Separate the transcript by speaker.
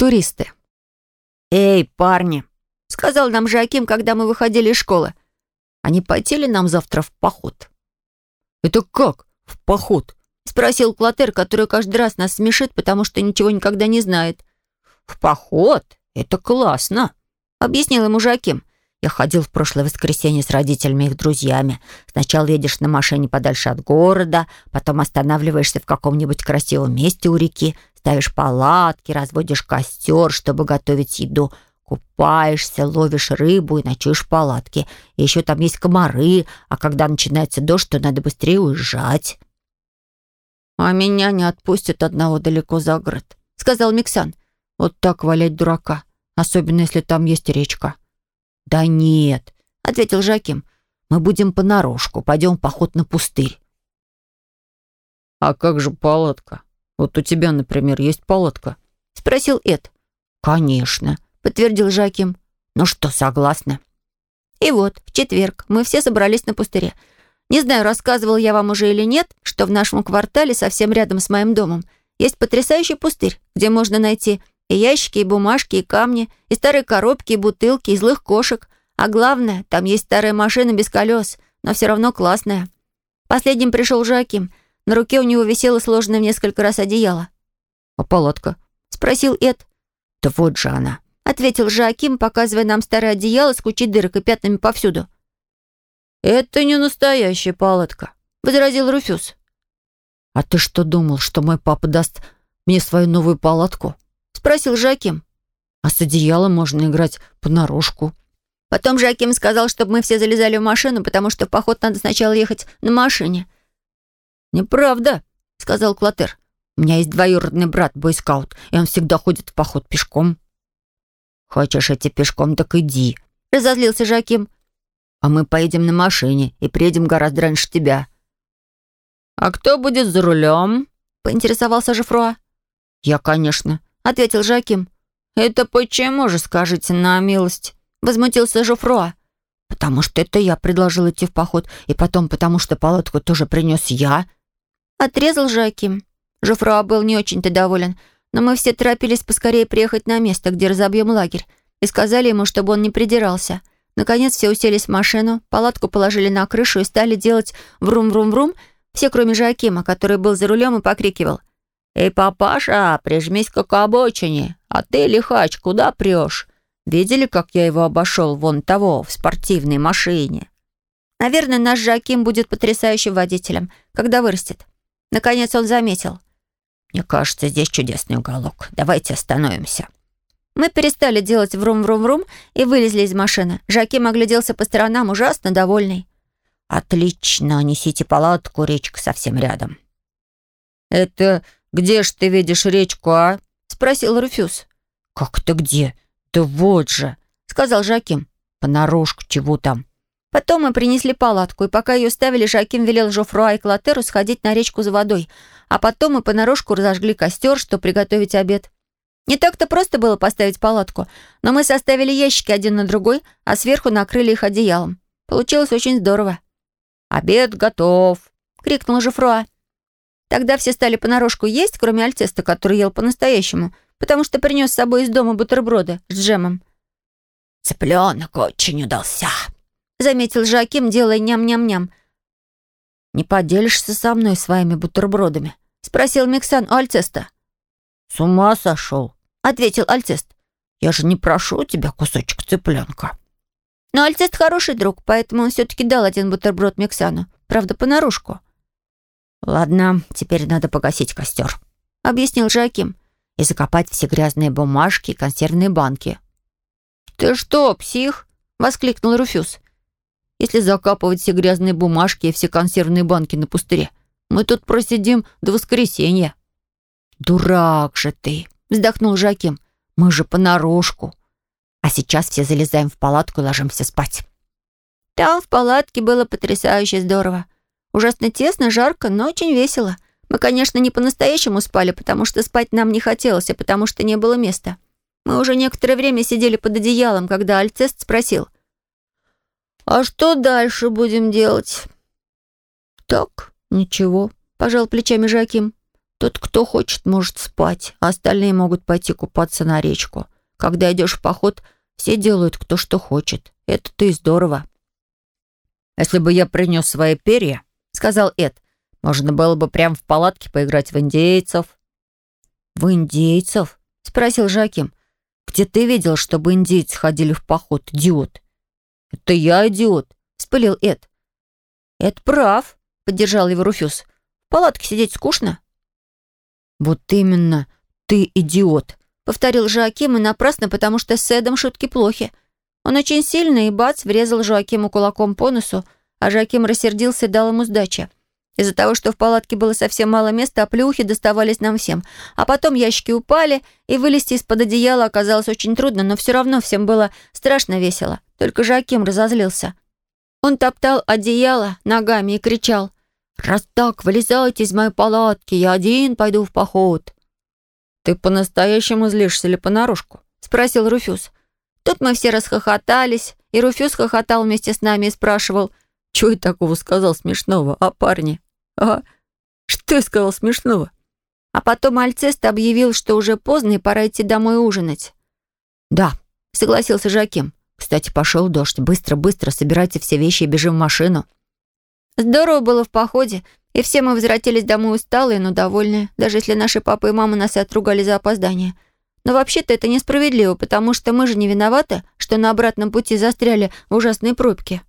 Speaker 1: Туристы.
Speaker 2: «Эй, парни!» — сказал нам Жаким, когда мы выходили из школы. «А не пойти ли нам завтра в поход?»
Speaker 1: «Это как? В поход?»
Speaker 2: — спросил Клотер, который каждый раз нас смешит, потому что ничего никогда не знает.
Speaker 1: «В поход? Это классно!» — объяснил ему Жаким.
Speaker 2: Я ходил в прошлое воскресенье с родителями и их друзьями. Сначала едешь на машине подальше от города, потом останавливаешься в каком-нибудь красивом месте у реки, ставишь палатки, разводишь костер, чтобы готовить еду, купаешься, ловишь рыбу и ночуешь в палатке. И еще там есть комары, а когда начинается дождь, то надо быстрее уезжать.
Speaker 1: «А меня не отпустят одного далеко за город», — сказал Миксан. «Вот так валять дурака, особенно если там есть речка».
Speaker 2: «Да нет», — ответил Жаким. «Мы будем понарошку, пойдем в поход на пустырь».
Speaker 1: «А как же палатка? Вот у тебя, например, есть палатка?»
Speaker 2: — спросил Эд.
Speaker 1: «Конечно», — подтвердил Жаким.
Speaker 2: «Ну что, согласна?» И вот, в четверг мы все собрались на пустыре. Не знаю, рассказывал я вам уже или нет, что в нашем квартале, совсем рядом с моим домом, есть потрясающий пустырь, где можно найти и ящики, и бумажки, и камни, и старые коробки, и бутылки, и злых кошек. А главное, там есть старая машина без колес, но все равно классная. Последним пришел Жаким. На руке у него висело сложенное в несколько раз одеяло.
Speaker 1: «А палатка?»
Speaker 2: — спросил Эд.
Speaker 1: «Да вот же она», —
Speaker 2: ответил Жаким, показывая нам старое одеяло с кучей дырок и пятнами повсюду.
Speaker 1: «Это не настоящая палатка», — возразил Руфюз. «А ты что думал, что мой папа даст мне свою новую палатку?»
Speaker 2: спросил Жаким.
Speaker 1: «А с одеялом можно играть понарошку».
Speaker 2: Потом Жаким сказал, чтобы мы все залезали в машину, потому что в поход надо сначала ехать на машине.
Speaker 1: «Неправда», — сказал Клотер.
Speaker 2: «У меня есть двоюродный брат, бойскаут, и он всегда ходит в поход пешком».
Speaker 1: «Хочешь идти пешком, так иди», —
Speaker 2: разозлился Жаким.
Speaker 1: «А мы поедем на машине и приедем гораздо раньше тебя».
Speaker 2: «А кто будет за рулем?» — поинтересовался Жифруа.
Speaker 1: «Я, конечно», —
Speaker 2: ответил Жаким.
Speaker 1: «Это почему же, скажите на милость?»
Speaker 2: — возмутился Жофруа.
Speaker 1: «Потому что это я предложил идти в поход, и потом потому что палатку тоже принес я».
Speaker 2: Отрезал Жаким. Жофруа был не очень-то доволен, но мы все торопились поскорее приехать на место, где разобьем лагерь, и сказали ему, чтобы он не придирался. Наконец все уселись в машину, палатку положили на крышу и стали делать врум-врум-врум, все, кроме Жакима, который был за рулем и покрикивал. «Эй, папаша, прижмись-ка к обочине. А ты, лихач, куда прешь? Видели, как я его обошел вон того, в спортивной машине?» Наверное, наш Жаким будет потрясающим водителем, когда вырастет. Наконец он заметил. «Мне кажется, здесь чудесный уголок. Давайте остановимся». Мы перестали делать врум-врум-врум и вылезли из машины. Жаким огляделся по сторонам, ужасно довольный. «Отлично, несите палатку, речка совсем рядом».
Speaker 1: «Это «Где ж ты видишь речку, а?»
Speaker 2: — спросил Руфюз.
Speaker 1: «Как это где? Да вот же!» — сказал Жаким. «Понарошку чего там?»
Speaker 2: Потом мы принесли палатку, и пока ее ставили, Жаким велел Жофруа и Клотеру сходить на речку за водой, а потом мы понарошку разожгли костер, чтобы приготовить обед. Не так-то просто было поставить палатку, но мы составили ящики один на другой, а сверху накрыли их одеялом. Получилось очень здорово.
Speaker 1: «Обед готов!» — крикнул Жофруа.
Speaker 2: Тогда все стали понарошку есть, кроме Альтеста, который ел по-настоящему, потому что принес с собой из дома бутерброды с джемом.
Speaker 1: «Цыпленок очень удался», —
Speaker 2: заметил Жаким, делая ням-ням-ням.
Speaker 1: «Не поделишься со мной своими бутербродами?»
Speaker 2: — спросил Миксан у Альцеста.
Speaker 1: «С ума сошел», —
Speaker 2: ответил Альцест.
Speaker 1: «Я же не прошу у тебя кусочек цыпленка».
Speaker 2: Но Альцест хороший друг, поэтому он все-таки дал один бутерброд Миксану, правда, понарушку.
Speaker 1: «Ладно, теперь надо погасить костер», — объяснил Жаким, «и закопать все грязные бумажки и консервные банки».
Speaker 2: «Ты что, псих?» — воскликнул Руфюз. «Если закапывать все грязные бумажки и все консервные банки на пустыре, мы тут просидим до воскресенья».
Speaker 1: «Дурак же ты!» — вздохнул Жаким. «Мы же понарошку. А сейчас все залезаем в палатку и ложимся спать».
Speaker 2: Там в палатке было потрясающе здорово. Ужасно тесно, жарко, но очень весело. Мы, конечно, не по-настоящему спали, потому что спать нам не хотелось, а потому что не было места. Мы уже некоторое время сидели под одеялом, когда Альцест спросил. «А что дальше будем делать?»
Speaker 1: «Так, ничего», — пожал плечами Жаким. Тот, кто хочет, может спать, а остальные могут пойти купаться на речку. Когда идешь в поход, все делают кто что хочет. Это-то и здорово. «Если бы я принес свои перья», — сказал Эд, «можно было бы прямо в палатке поиграть в индейцев».
Speaker 2: «В индейцев?» — спросил Жаким. «Где ты видел, чтобы индейцы ходили в поход, идиот?»
Speaker 1: «Это я идиот», — вспылил Эд.
Speaker 2: «Эд прав», — поддержал его Руфюз. «В палатке сидеть скучно».
Speaker 1: «Вот именно, ты идиот», —
Speaker 2: повторил Жоаким, и напрасно, потому что с Эдом шутки плохи. Он очень сильно и бац врезал Жоакиму кулаком по носу, а Жоаким рассердился и дал ему сдачи. Из-за того, что в палатке было совсем мало места, а плюхи доставались нам всем. А потом ящики упали, и вылезти из-под одеяла оказалось очень трудно, но все равно всем было страшно весело. Только Жоаким разозлился. Он топтал одеяло ногами и кричал «Раз так, вылезайте из моей палатки, я один пойду в поход».
Speaker 1: «Ты по-настоящему злишься или понарошку?»
Speaker 2: — спросил Руфюз. Тут мы все расхохотались, и Руфюз хохотал вместе с нами и спрашивал,
Speaker 1: «Чего я такого сказал смешного, а парни?» «Ага, что я сказал смешного?»
Speaker 2: А потом Альцест объявил, что уже поздно и пора идти домой ужинать.
Speaker 1: «Да», — согласился Жаким. «Кстати, пошел дождь. Быстро-быстро собирайте все вещи и бежим в машину».
Speaker 2: Здорово было в походе, и все мы возвратились домой усталые, но довольные, даже если наши папа и мама нас и отругали за опоздание. Но вообще-то это несправедливо, потому что мы же не виноваты, что на обратном пути застряли в ужасной пробке.